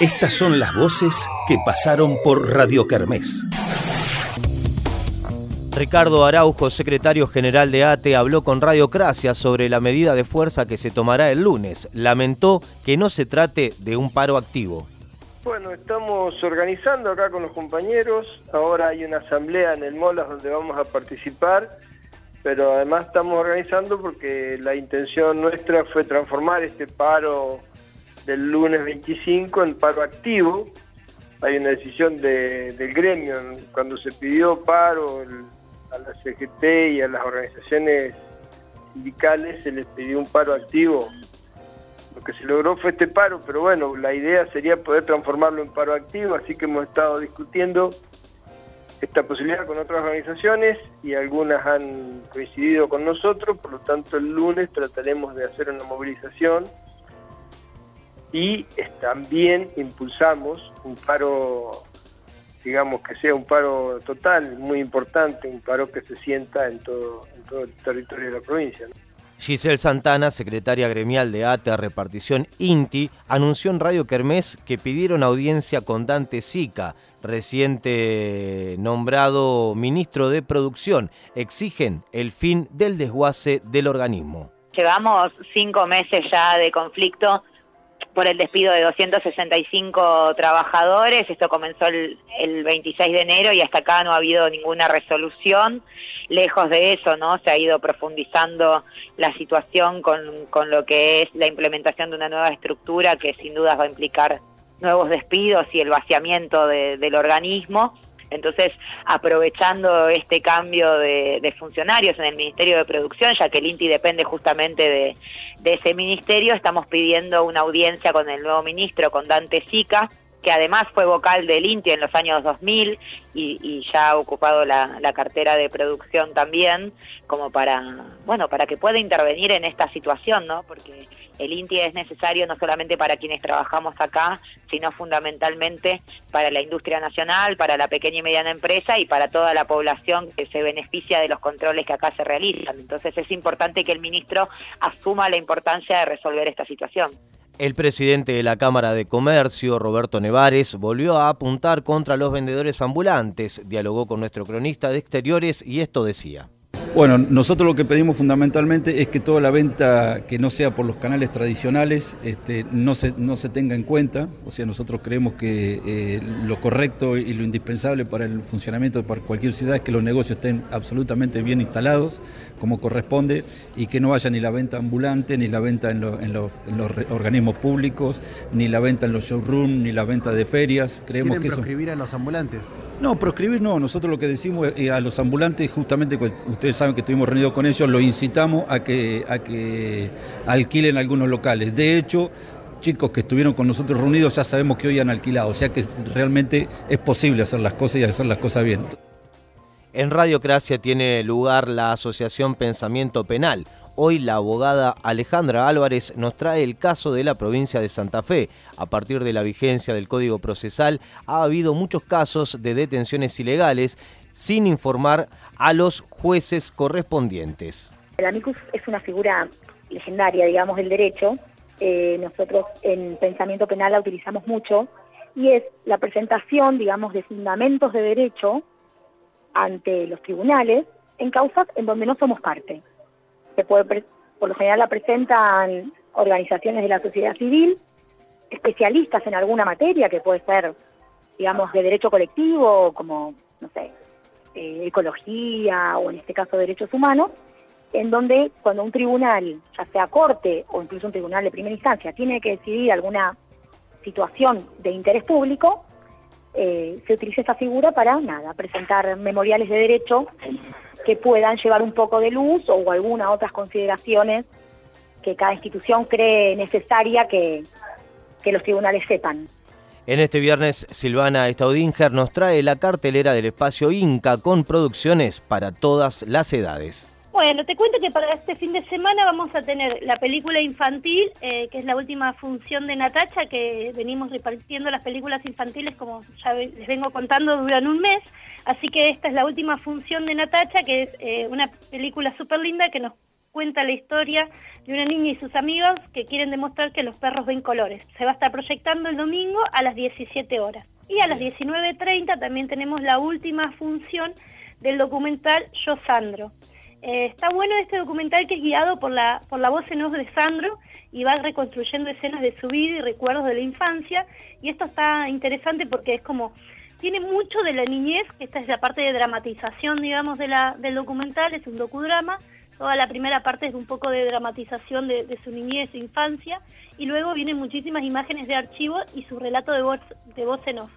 Estas son las voces que pasaron por Radio Kermés. Ricardo Araujo, secretario general de ATE, habló con Radiocracia sobre la medida de fuerza que se tomará el lunes. Lamentó que no se trate de un paro activo. Bueno, estamos organizando acá con los compañeros. Ahora hay una asamblea en el Molas donde vamos a participar, pero además estamos organizando porque la intención nuestra fue transformar este paro del lunes 25 en paro activo. Hay una decisión del gremio cuando se pidió paro a la CGT y a las organizaciones sindicales se les pidió un paro activo. Lo que se logró fue este paro, pero bueno, la idea sería poder transformarlo en paro activo, así que hemos estado discutiendo esta posibilidad con otras organizaciones y algunas han coincidido con nosotros, por lo tanto el lunes trataremos de hacer una movilización y también impulsamos un paro digamos que sea un paro total, muy importante, un paro que se sienta en todo, en todo el territorio de la provincia. Giselle Santana, secretaria gremial de ATE Repartición INTI, anunció en Radio Kermés que pidieron audiencia con Dante Sica, reciente nombrado ministro de Producción. Exigen el fin del desguace del organismo. Llevamos cinco meses ya de conflicto por el despido de 265 trabajadores. Esto comenzó el, 26 de enero y hasta acá no ha habido ninguna resolución. Lejos de eso, ¿no? Se ha ido profundizando la situación con, con lo que es la implementación de una nueva estructura que sin duda va a implicar nuevos despidos y el vaciamiento del organismo. Entonces, aprovechando este cambio de, funcionarios en el Ministerio de Producción, ya que el INTI depende justamente de, ese ministerio, estamos pidiendo una audiencia con el nuevo ministro, con Dante Sica, que además fue vocal del INTI en los años 2000 y, ya ha ocupado la, la, cartera de producción también, como para, bueno, para que pueda intervenir en esta situación, ¿no? Porque el INTI es necesario no solamente para quienes trabajamos acá, sino fundamentalmente para la industria nacional, para la pequeña y mediana empresa y para toda la población que se beneficia de los controles que acá se realizan. Entonces es importante que el ministro asuma la importancia de resolver esta situación. El presidente de la Cámara de Comercio, Roberto Nevares, volvió a apuntar contra los vendedores ambulantes. Dialogó con nuestro cronista de exteriores y esto decía. Bueno, nosotros lo que pedimos fundamentalmente es que toda la venta que no sea por los canales tradicionales este, no, se, no se tenga en cuenta. O sea, nosotros creemos que eh, lo correcto y lo indispensable para el funcionamiento de cualquier ciudad es que los negocios estén absolutamente bien instalados, como corresponde, y que no haya ni la venta ambulante, ni la venta en, en, los organismos públicos, ni la venta en los showrooms, ni la venta de ferias. Creemos que proscribir a los ambulantes? No, proscribir no. Nosotros lo que decimos a los ambulantes, justamente ustedes saben que estuvimos reunidos con ellos, lo incitamos a que, a que alquilen algunos locales. De hecho, chicos que estuvieron con nosotros reunidos ya sabemos que hoy han alquilado, o sea que realmente es posible hacer las cosas y hacer las cosas bien. En Radiocracia tiene lugar la Asociación Pensamiento Penal. Hoy la abogada Alejandra Álvarez nos trae el caso de la provincia de Santa Fe. A partir de la vigencia del Código Procesal ha habido muchos casos de detenciones ilegales sin informar a los jueces correspondientes. El amicus es una figura legendaria, digamos, del derecho. Eh, nosotros en pensamiento penal la utilizamos mucho y es la presentación, digamos, de fundamentos de derecho ante los tribunales en causas en donde no somos parte. Se puede, por lo general la presentan organizaciones de la sociedad civil, especialistas en alguna materia que puede ser, digamos, de derecho colectivo, como, no sé, eh, ecología o en este caso derechos humanos, en donde cuando un tribunal, ya sea corte o incluso un tribunal de primera instancia, tiene que decidir alguna situación de interés público, eh, se utiliza esta figura para nada, presentar memoriales de derecho que puedan llevar un poco de luz o algunas otras consideraciones que cada institución cree necesaria que, que los tribunales sepan. En este viernes, Silvana Staudinger nos trae la cartelera del espacio Inca con producciones para todas las edades. Bueno, te cuento que para este fin de semana vamos a tener la película infantil, eh, que es la última función de Natacha, que venimos repartiendo las películas infantiles, como ya les vengo contando, duran un mes. Así que esta es la última función de Natacha, que es eh, una película súper linda que nos cuenta la historia de una niña y sus amigos que quieren demostrar que los perros ven colores. Se va a estar proyectando el domingo a las 17 horas. Y a las 19.30 también tenemos la última función del documental Yo Sandro. Eh, está bueno este documental que es guiado por la, por la voz en off de Sandro y va reconstruyendo escenas de su vida y recuerdos de la infancia. Y esto está interesante porque es como, tiene mucho de la niñez, esta es la parte de dramatización, digamos, de la, del documental, es un docudrama. Toda la primera parte es un poco de dramatización de, su niñez e infancia. Y luego vienen muchísimas imágenes de archivo y su relato de voz, de voz en off.